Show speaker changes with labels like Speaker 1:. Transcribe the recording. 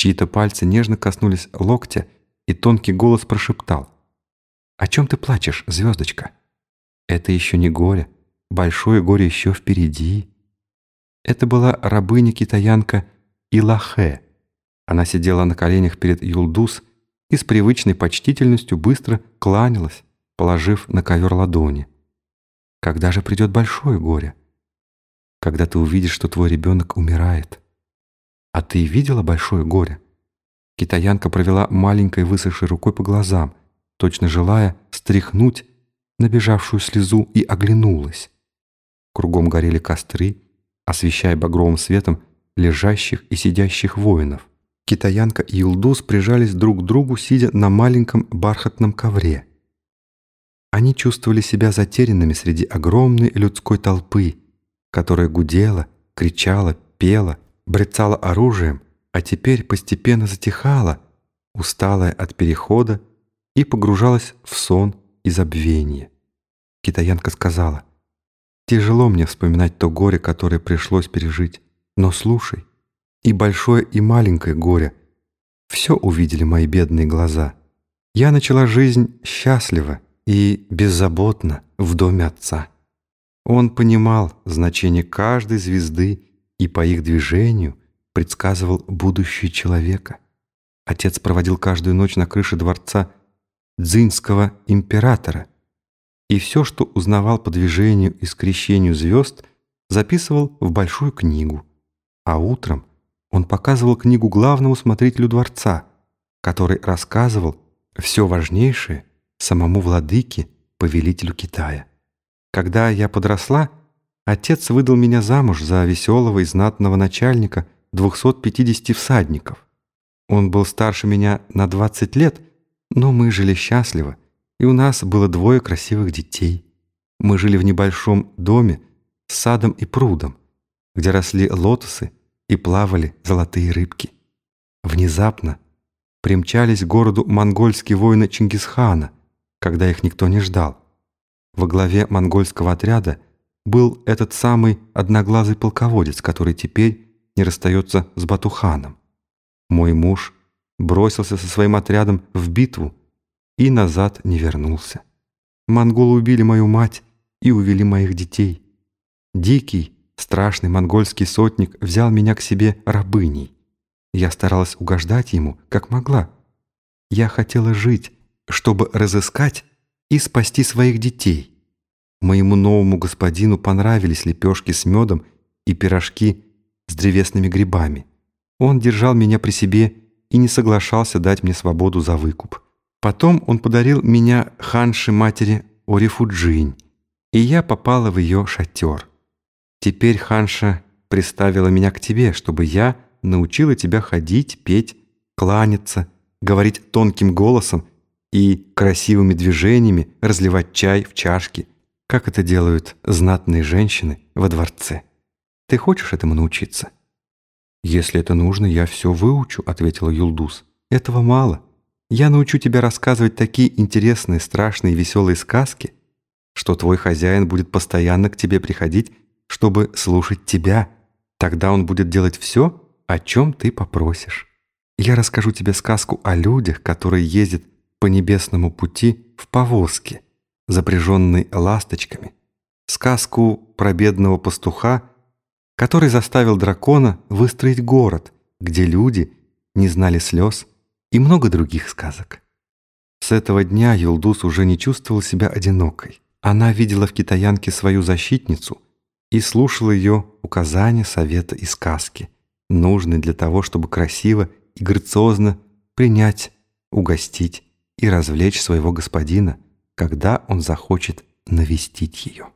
Speaker 1: Чьи-то пальцы нежно коснулись локтя, и тонкий голос прошептал. «О чем ты плачешь, звездочка? Это еще не горе. Большое горе еще впереди». Это была рабыня-китаянка Илахе. Она сидела на коленях перед Юлдус и с привычной почтительностью быстро кланялась, положив на ковер ладони. «Когда же придет большое горе?» «Когда ты увидишь, что твой ребенок умирает». «А ты видела большое горе?» Китаянка провела маленькой высохшей рукой по глазам, точно желая стряхнуть набежавшую слезу, и оглянулась. Кругом горели костры, освещая багровым светом лежащих и сидящих воинов. Китаянка и Илдус прижались друг к другу, сидя на маленьком бархатном ковре. Они чувствовали себя затерянными среди огромной людской толпы, которая гудела, кричала, пела, брецала оружием, а теперь постепенно затихала, усталая от перехода, и погружалась в сон и забвение. Китаянка сказала, «Тяжело мне вспоминать то горе, которое пришлось пережить, но слушай, и большое, и маленькое горе. Все увидели мои бедные глаза. Я начала жизнь счастливо и беззаботно в доме отца. Он понимал значение каждой звезды и по их движению предсказывал будущее человека. Отец проводил каждую ночь на крыше дворца дзинского императора, и все, что узнавал по движению и скрещению звезд, записывал в большую книгу, а утром он показывал книгу главному смотрителю дворца, который рассказывал все важнейшее самому владыке, повелителю Китая. Когда я подросла, отец выдал меня замуж за веселого и знатного начальника 250 всадников. Он был старше меня на 20 лет, но мы жили счастливо, и у нас было двое красивых детей. Мы жили в небольшом доме с садом и прудом, где росли лотосы и плавали золотые рыбки. Внезапно примчались к городу монгольские воины Чингисхана, когда их никто не ждал. Во главе монгольского отряда был этот самый одноглазый полководец, который теперь не расстается с Батуханом. Мой муж бросился со своим отрядом в битву и назад не вернулся. Монголы убили мою мать и увели моих детей. Дикий, Страшный монгольский сотник взял меня к себе рабыней. Я старалась угождать ему, как могла. Я хотела жить, чтобы разыскать и спасти своих детей. Моему новому господину понравились лепешки с медом и пирожки с древесными грибами. Он держал меня при себе и не соглашался дать мне свободу за выкуп. Потом он подарил меня ханши матери Орифуджинь, и я попала в ее шатер. Теперь Ханша приставила меня к тебе, чтобы я научила тебя ходить, петь, кланяться, говорить тонким голосом и красивыми движениями разливать чай в чашки, как это делают знатные женщины во дворце. Ты хочешь этому научиться?» «Если это нужно, я все выучу», — ответила Юлдус. «Этого мало. Я научу тебя рассказывать такие интересные, страшные веселые сказки, что твой хозяин будет постоянно к тебе приходить чтобы слушать тебя. Тогда он будет делать все, о чем ты попросишь. Я расскажу тебе сказку о людях, которые ездят по небесному пути в повозке, запряженной ласточками. Сказку про бедного пастуха, который заставил дракона выстроить город, где люди не знали слез, и много других сказок. С этого дня Юлдус уже не чувствовала себя одинокой. Она видела в китаянке свою защитницу — и слушал ее указания, советы и сказки, нужные для того, чтобы красиво и грациозно принять, угостить и развлечь своего господина, когда он захочет навестить ее.